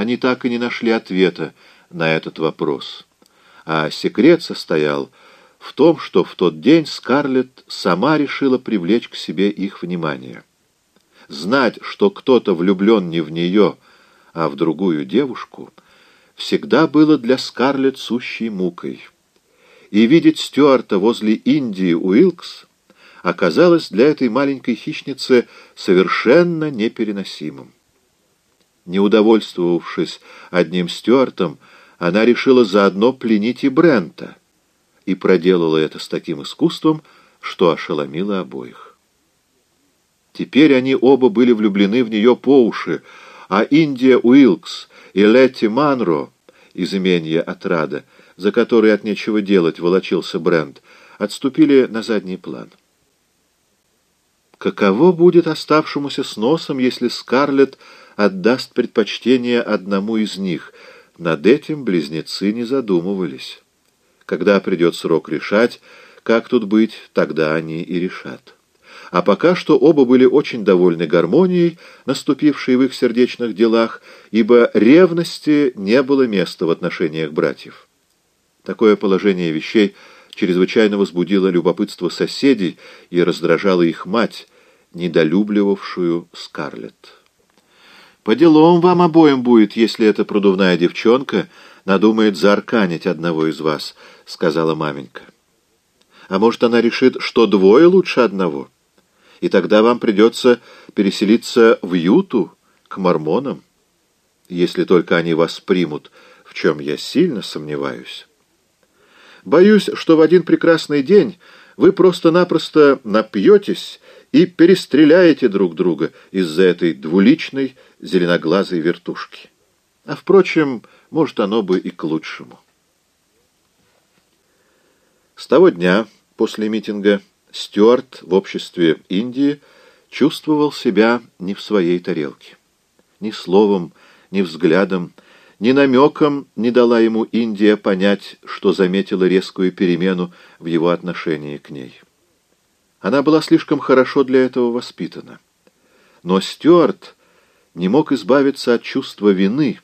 они так и не нашли ответа на этот вопрос. А секрет состоял в том, что в тот день Скарлетт сама решила привлечь к себе их внимание. Знать, что кто-то влюблен не в нее, а в другую девушку, всегда было для Скарлетт сущей мукой. И видеть Стюарта возле Индии Уилкс оказалось для этой маленькой хищницы совершенно непереносимым. Не удовольствовавшись одним Стюартом, она решила заодно пленить и Брента, и проделала это с таким искусством, что ошеломило обоих. Теперь они оба были влюблены в нее по уши, а Индия Уилкс и Летти Манро из имения Отрада, за которой от нечего делать волочился Брент, отступили на задний план. Каково будет оставшемуся с носом, если Скарлетт отдаст предпочтение одному из них? Над этим близнецы не задумывались. Когда придет срок решать, как тут быть, тогда они и решат. А пока что оба были очень довольны гармонией, наступившей в их сердечных делах, ибо ревности не было места в отношениях братьев. Такое положение вещей чрезвычайно возбудило любопытство соседей и раздражало их мать, недолюбливавшую Скарлетт. «По делам вам обоим будет, если эта продувная девчонка надумает заарканить одного из вас», — сказала маменька. «А может, она решит, что двое лучше одного?» и тогда вам придется переселиться в Юту, к мормонам, если только они вас примут, в чем я сильно сомневаюсь. Боюсь, что в один прекрасный день вы просто-напросто напьетесь и перестреляете друг друга из-за этой двуличной зеленоглазой вертушки. А, впрочем, может, оно бы и к лучшему. С того дня, после митинга, Стюарт в обществе Индии чувствовал себя не в своей тарелке. Ни словом, ни взглядом, ни намеком не дала ему Индия понять, что заметила резкую перемену в его отношении к ней. Она была слишком хорошо для этого воспитана. Но Стюарт не мог избавиться от чувства вины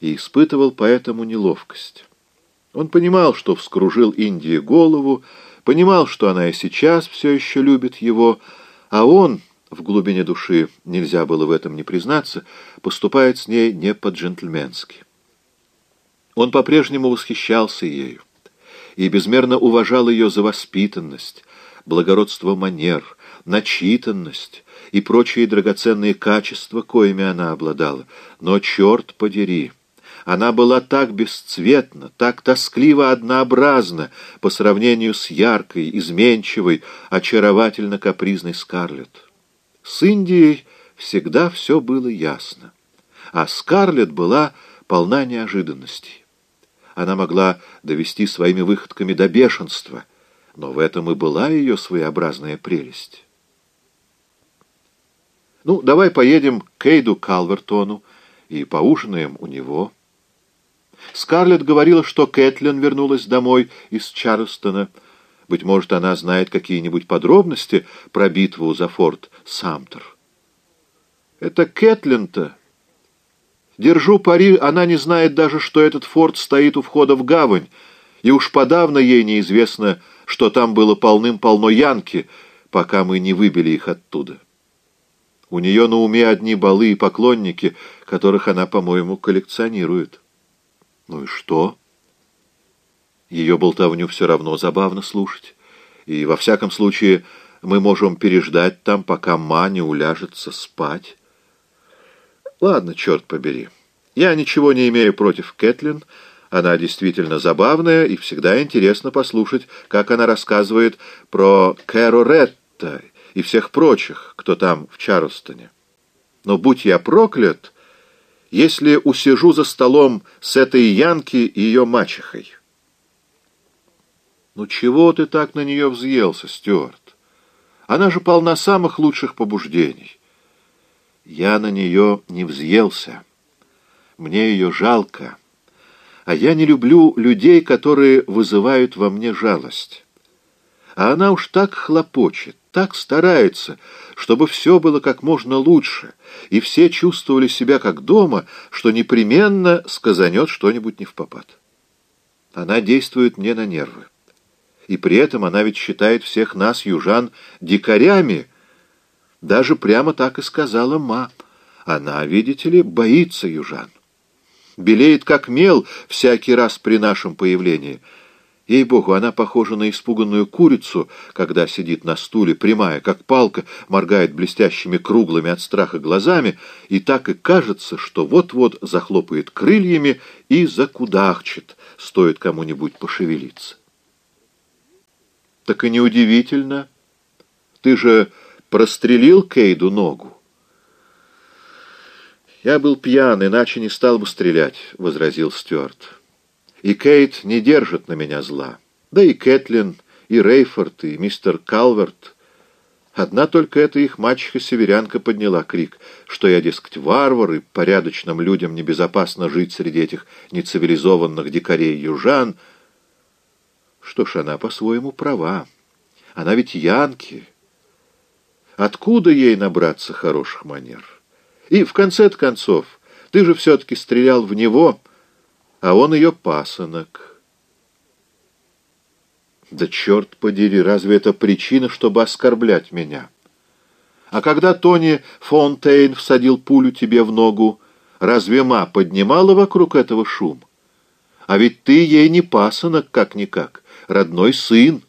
и испытывал поэтому неловкость. Он понимал, что вскружил Индии голову, понимал, что она и сейчас все еще любит его, а он, в глубине души, нельзя было в этом не признаться, поступает с ней не по-джентльменски. Он по-прежнему восхищался ею и безмерно уважал ее за воспитанность, благородство манер, начитанность и прочие драгоценные качества, коими она обладала. Но, черт подери! Она была так бесцветна, так тоскливо однообразна по сравнению с яркой, изменчивой, очаровательно капризной Скарлетт. С Индией всегда все было ясно, а Скарлетт была полна неожиданностей. Она могла довести своими выходками до бешенства, но в этом и была ее своеобразная прелесть. «Ну, давай поедем к Эйду Калвертону и поужинаем у него». Скарлетт говорила, что Кэтлин вернулась домой из Чарльстона. Быть может, она знает какие-нибудь подробности про битву за форт Самтер. Это Кэтлин-то. Держу пари, она не знает даже, что этот форт стоит у входа в гавань, и уж подавно ей неизвестно, что там было полным-полно янки, пока мы не выбили их оттуда. У нее на уме одни балы и поклонники, которых она, по-моему, коллекционирует. Ну и что? Ее болтовню все равно забавно слушать. И во всяком случае мы можем переждать там, пока Ма не уляжется спать. Ладно, черт побери. Я ничего не имею против Кэтлин. Она действительно забавная, и всегда интересно послушать, как она рассказывает про Кэро Ретта и всех прочих, кто там в Чарльстоне. Но будь я проклят, если усижу за столом с этой Янки и ее мачехой. Ну чего ты так на нее взъелся, Стюарт? Она же полна самых лучших побуждений. Я на нее не взъелся. Мне ее жалко. А я не люблю людей, которые вызывают во мне жалость. А она уж так хлопочет, так старается, чтобы все было как можно лучше, и все чувствовали себя как дома, что непременно сказанет что-нибудь не в попад. Она действует мне на нервы. И при этом она ведь считает всех нас, южан, дикарями. Даже прямо так и сказала Ма. Она, видите ли, боится южан. Белеет как мел всякий раз при нашем появлении — Ей-богу, она похожа на испуганную курицу, когда сидит на стуле, прямая, как палка, моргает блестящими круглыми от страха глазами, и так и кажется, что вот-вот захлопает крыльями и закудахчет, стоит кому-нибудь пошевелиться. Так и неудивительно. Ты же прострелил Кейду ногу. «Я был пьян, иначе не стал бы стрелять», — возразил Стюарт. И Кейт не держит на меня зла. Да и Кэтлин, и Рейфорд, и мистер Калверт. Одна только эта их мачеха-северянка подняла крик, что я, дескать, варвар, и порядочным людям небезопасно жить среди этих нецивилизованных дикарей-южан. Что ж, она по-своему права. Она ведь янки. Откуда ей набраться хороших манер? И в конце концов, ты же все-таки стрелял в него — а он ее пасынок. Да черт подери, разве это причина, чтобы оскорблять меня? А когда Тони Фонтейн всадил пулю тебе в ногу, разве ма поднимала вокруг этого шум? А ведь ты ей не пасынок, как-никак, родной сын.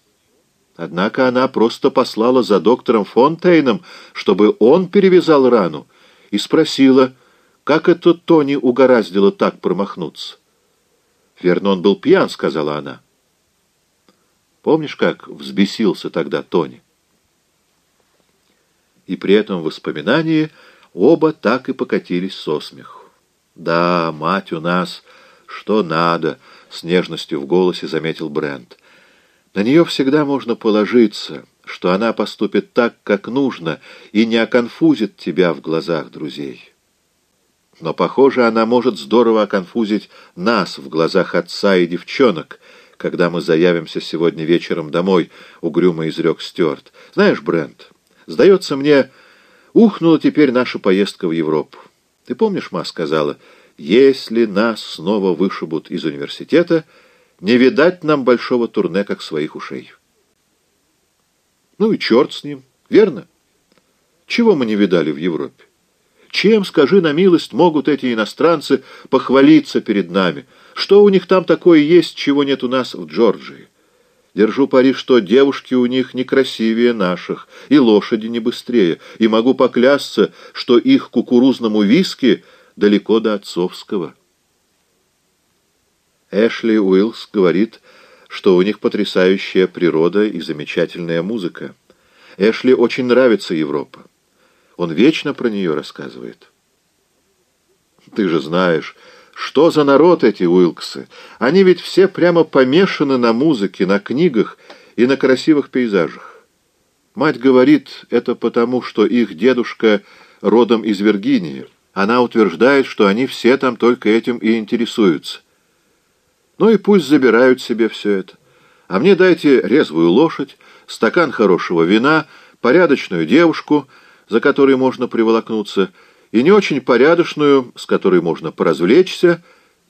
Однако она просто послала за доктором Фонтейном, чтобы он перевязал рану, и спросила, как это Тони угораздило так промахнуться. «Верно, он был пьян», — сказала она. Помнишь, как взбесился тогда Тони? И при этом воспоминании оба так и покатились со смеху. «Да, мать у нас, что надо», — с нежностью в голосе заметил Брент. «На нее всегда можно положиться, что она поступит так, как нужно, и не оконфузит тебя в глазах друзей». Но, похоже, она может здорово оконфузить нас в глазах отца и девчонок, когда мы заявимся сегодня вечером домой, — угрюмо изрек Стюарт. Знаешь, Брент, сдается мне, ухнула теперь наша поездка в Европу. Ты помнишь, ма сказала, если нас снова вышибут из университета, не видать нам большого турне, как своих ушей. Ну и черт с ним, верно? Чего мы не видали в Европе? Чем, скажи на милость, могут эти иностранцы похвалиться перед нами? Что у них там такое есть, чего нет у нас в Джорджии? Держу пари, что девушки у них не красивее наших, и лошади не быстрее, и могу поклясться, что их кукурузному виски далеко до отцовского. Эшли Уиллс говорит, что у них потрясающая природа и замечательная музыка. Эшли очень нравится Европа. Он вечно про нее рассказывает. Ты же знаешь, что за народ эти Уилксы? Они ведь все прямо помешаны на музыке, на книгах и на красивых пейзажах. Мать говорит, это потому, что их дедушка родом из Виргинии. Она утверждает, что они все там только этим и интересуются. Ну и пусть забирают себе все это. А мне дайте резвую лошадь, стакан хорошего вина, порядочную девушку — за которой можно приволокнуться, и не очень порядочную, с которой можно поразвлечься,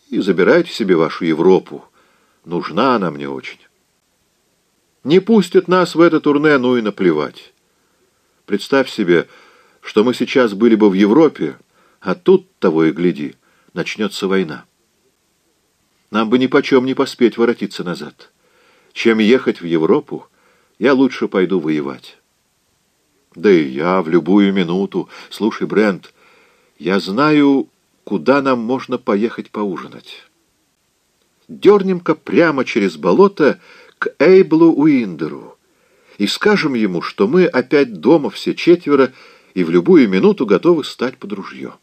и забирайте себе вашу Европу. Нужна она мне очень. Не пустят нас в это турне, ну и наплевать. Представь себе, что мы сейчас были бы в Европе, а тут, того и гляди, начнется война. Нам бы ни почем не поспеть воротиться назад. Чем ехать в Европу, я лучше пойду воевать». Да и я в любую минуту. Слушай, Брент, я знаю, куда нам можно поехать поужинать. Дернем-ка прямо через болото к Эйблу Уиндеру и скажем ему, что мы опять дома все четверо и в любую минуту готовы стать под ружье.